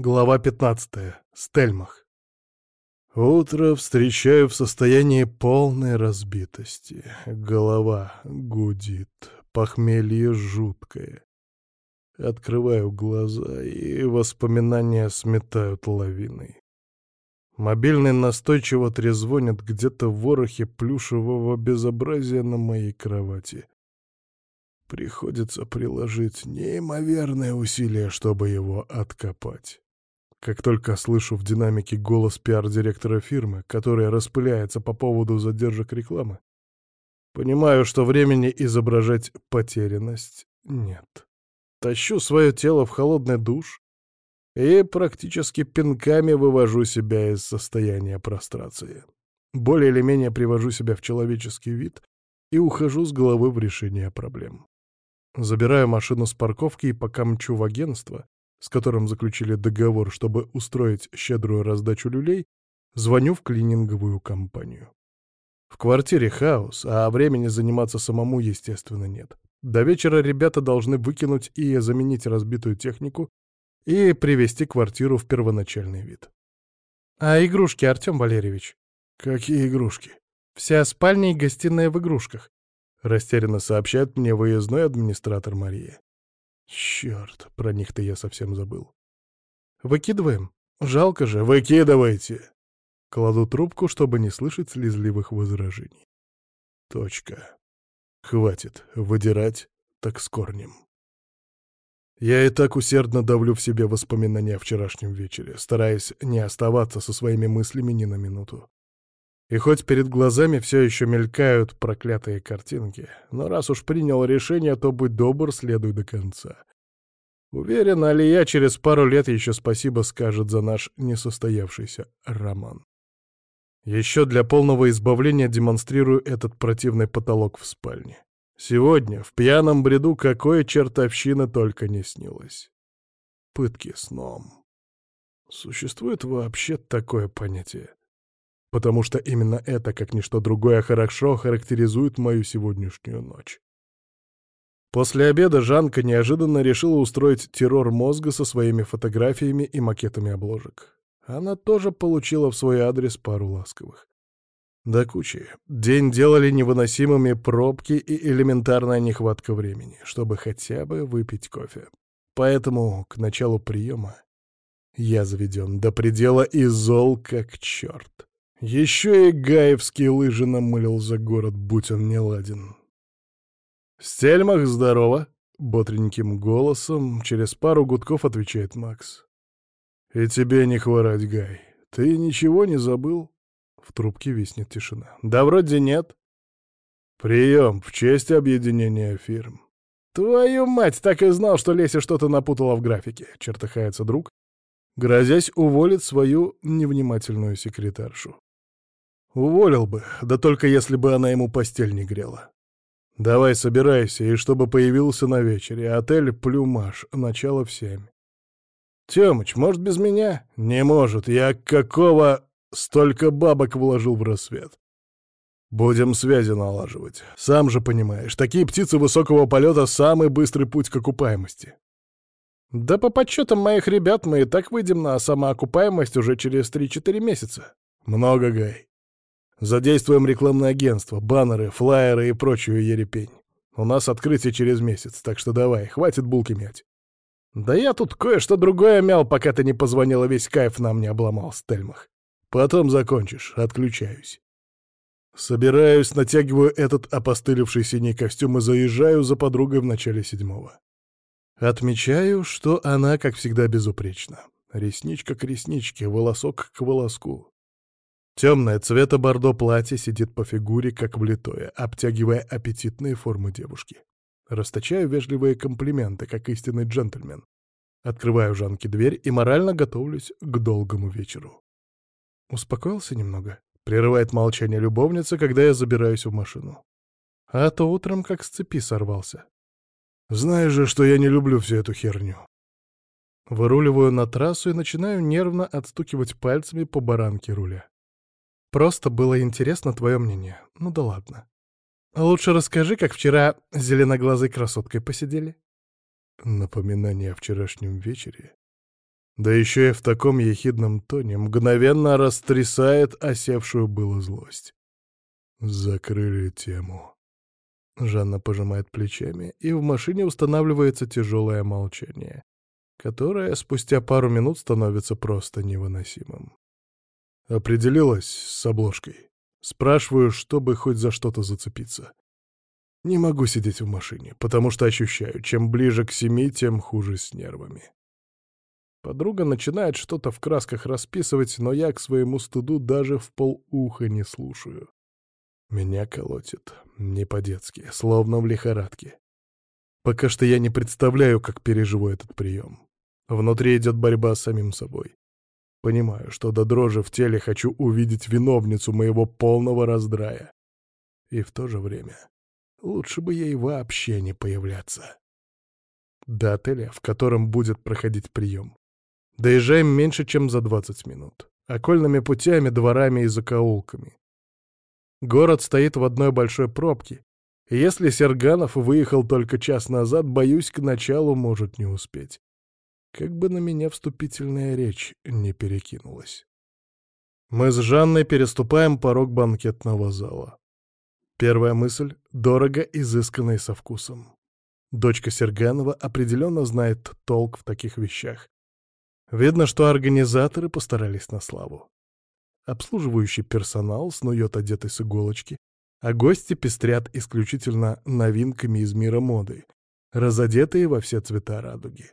Глава 15. Стельмах. Утро встречаю в состоянии полной разбитости. Голова гудит, похмелье жуткое. Открываю глаза, и воспоминания сметают лавиной. Мобильный настойчиво трезвонит где-то в ворохе плюшевого безобразия на моей кровати. Приходится приложить неимоверное усилие, чтобы его откопать. Как только слышу в динамике голос пиар-директора фирмы, которая распыляется по поводу задержек рекламы, понимаю, что времени изображать потерянность нет. Тащу свое тело в холодный душ и практически пинками вывожу себя из состояния прострации. Более или менее привожу себя в человеческий вид и ухожу с головы в решение проблем. Забираю машину с парковки и пока мчу в агентство, с которым заключили договор, чтобы устроить щедрую раздачу люлей, звоню в клининговую компанию. В квартире хаос, а времени заниматься самому, естественно, нет. До вечера ребята должны выкинуть и заменить разбитую технику и привести квартиру в первоначальный вид. «А игрушки, Артем Валерьевич?» «Какие игрушки?» «Вся спальня и гостиная в игрушках», — растерянно сообщает мне выездной администратор Мария. Черт, про них-то я совсем забыл. Выкидываем? Жалко же, выкидывайте! Кладу трубку, чтобы не слышать слезливых возражений. Точка. Хватит выдирать, так с корнем. Я и так усердно давлю в себе воспоминания о вчерашнем вечере, стараясь не оставаться со своими мыслями ни на минуту. И хоть перед глазами все еще мелькают проклятые картинки, но раз уж принял решение, то будь добр, следуй до конца. Уверен, Алия через пару лет еще спасибо скажет за наш несостоявшийся роман. Еще для полного избавления демонстрирую этот противный потолок в спальне. Сегодня, в пьяном бреду, какое чертовщина только не снилось. Пытки сном. Существует вообще такое понятие? Потому что именно это, как ничто другое, хорошо характеризует мою сегодняшнюю ночь. После обеда Жанка неожиданно решила устроить террор мозга со своими фотографиями и макетами обложек. Она тоже получила в свой адрес пару ласковых. До кучи. День делали невыносимыми пробки и элементарная нехватка времени, чтобы хотя бы выпить кофе. Поэтому к началу приема я заведен до предела и зол как черт. Еще и гаевские лыжи намылил за город, будь он не ладен. «Стельмах, здорово!» — бодреньким голосом через пару гудков отвечает Макс. «И тебе не хворать, Гай. Ты ничего не забыл?» В трубке виснет тишина. «Да вроде нет». «Прием в честь объединения фирм». «Твою мать, так и знал, что Леся что-то напутала в графике», — чертыхается друг, грозясь уволить свою невнимательную секретаршу. Уволил бы, да только если бы она ему постель не грела. Давай собирайся, и чтобы появился на вечере. Отель «Плюмаш», начало в семь. Тёмыч, может, без меня? Не может. Я какого столько бабок вложил в рассвет? Будем связи налаживать. Сам же понимаешь, такие птицы высокого полета — самый быстрый путь к окупаемости. Да по подсчетам моих ребят мы и так выйдем на самоокупаемость уже через 3-4 месяца. Много, Гай. Задействуем рекламное агентство, баннеры, флаеры и прочую ерепень. У нас открытие через месяц, так что давай, хватит булки мять. Да я тут кое-что другое мял, пока ты не позвонила, весь кайф нам не обломал, Стельмах. Потом закончишь, отключаюсь. Собираюсь, натягиваю этот опостылевший синий костюм и заезжаю за подругой в начале седьмого. Отмечаю, что она, как всегда, безупречна. Ресничка к ресничке, волосок к волоску. Темное цвета бордо платье сидит по фигуре, как влитое, обтягивая аппетитные формы девушки. Расточаю вежливые комплименты, как истинный джентльмен. Открываю Жанке дверь и морально готовлюсь к долгому вечеру. Успокоился немного. Прерывает молчание любовница, когда я забираюсь в машину. А то утром как с цепи сорвался. Знаешь же, что я не люблю всю эту херню. Выруливаю на трассу и начинаю нервно отстукивать пальцами по баранке руля. Просто было интересно твое мнение. Ну да ладно. Лучше расскажи, как вчера зеленоглазой красоткой посидели. Напоминание о вчерашнем вечере Да еще и в таком ехидном тоне мгновенно растрясает осевшую было злость. Закрыли тему. Жанна пожимает плечами, и в машине устанавливается тяжелое молчание, которое спустя пару минут становится просто невыносимым. Определилась с обложкой. Спрашиваю, чтобы хоть за что-то зацепиться. Не могу сидеть в машине, потому что ощущаю, чем ближе к семи, тем хуже с нервами. Подруга начинает что-то в красках расписывать, но я к своему стыду даже в полуха не слушаю. Меня колотит. Не по-детски, словно в лихорадке. Пока что я не представляю, как переживу этот прием. Внутри идет борьба с самим собой. Понимаю, что до дрожи в теле хочу увидеть виновницу моего полного раздрая. И в то же время лучше бы ей вообще не появляться. До отеля, в котором будет проходить прием. Доезжаем меньше, чем за 20 минут. Окольными путями, дворами и закоулками. Город стоит в одной большой пробке. Если Серганов выехал только час назад, боюсь, к началу может не успеть. Как бы на меня вступительная речь не перекинулась. Мы с Жанной переступаем порог банкетного зала. Первая мысль — дорого, изысканно и со вкусом. Дочка Серганова определенно знает толк в таких вещах. Видно, что организаторы постарались на славу. Обслуживающий персонал снует одетый с иголочки, а гости пестрят исключительно новинками из мира моды, разодетые во все цвета радуги.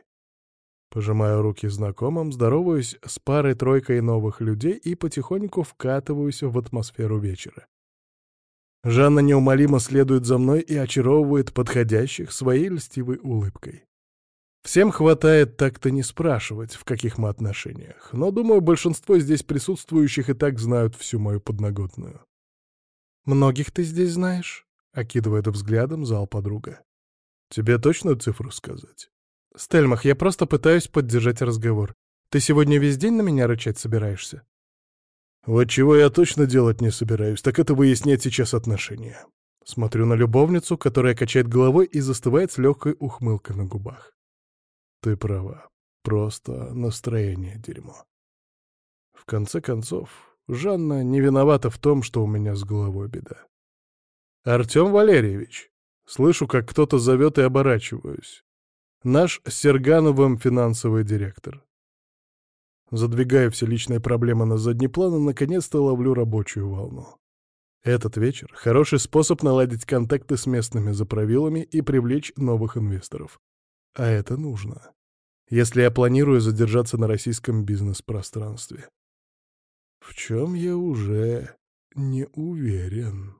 Пожимаю руки знакомым, здороваюсь с парой-тройкой новых людей и потихоньку вкатываюсь в атмосферу вечера. Жанна неумолимо следует за мной и очаровывает подходящих своей льстивой улыбкой. Всем хватает так-то не спрашивать, в каких мы отношениях, но, думаю, большинство здесь присутствующих и так знают всю мою подноготную. «Многих ты здесь знаешь?» — окидывает взглядом зал подруга. «Тебе точную цифру сказать?» «Стельмах, я просто пытаюсь поддержать разговор. Ты сегодня весь день на меня рычать собираешься?» «Вот чего я точно делать не собираюсь, так это выяснять сейчас отношения». Смотрю на любовницу, которая качает головой и застывает с легкой ухмылкой на губах. «Ты права. Просто настроение дерьмо». В конце концов, Жанна не виновата в том, что у меня с головой беда. «Артем Валерьевич!» Слышу, как кто-то зовет и оборачиваюсь. Наш с Сергановым финансовый директор. Задвигая все личные проблемы на задний план наконец-то ловлю рабочую волну. Этот вечер — хороший способ наладить контакты с местными заправилами и привлечь новых инвесторов. А это нужно, если я планирую задержаться на российском бизнес-пространстве. В чем я уже не уверен.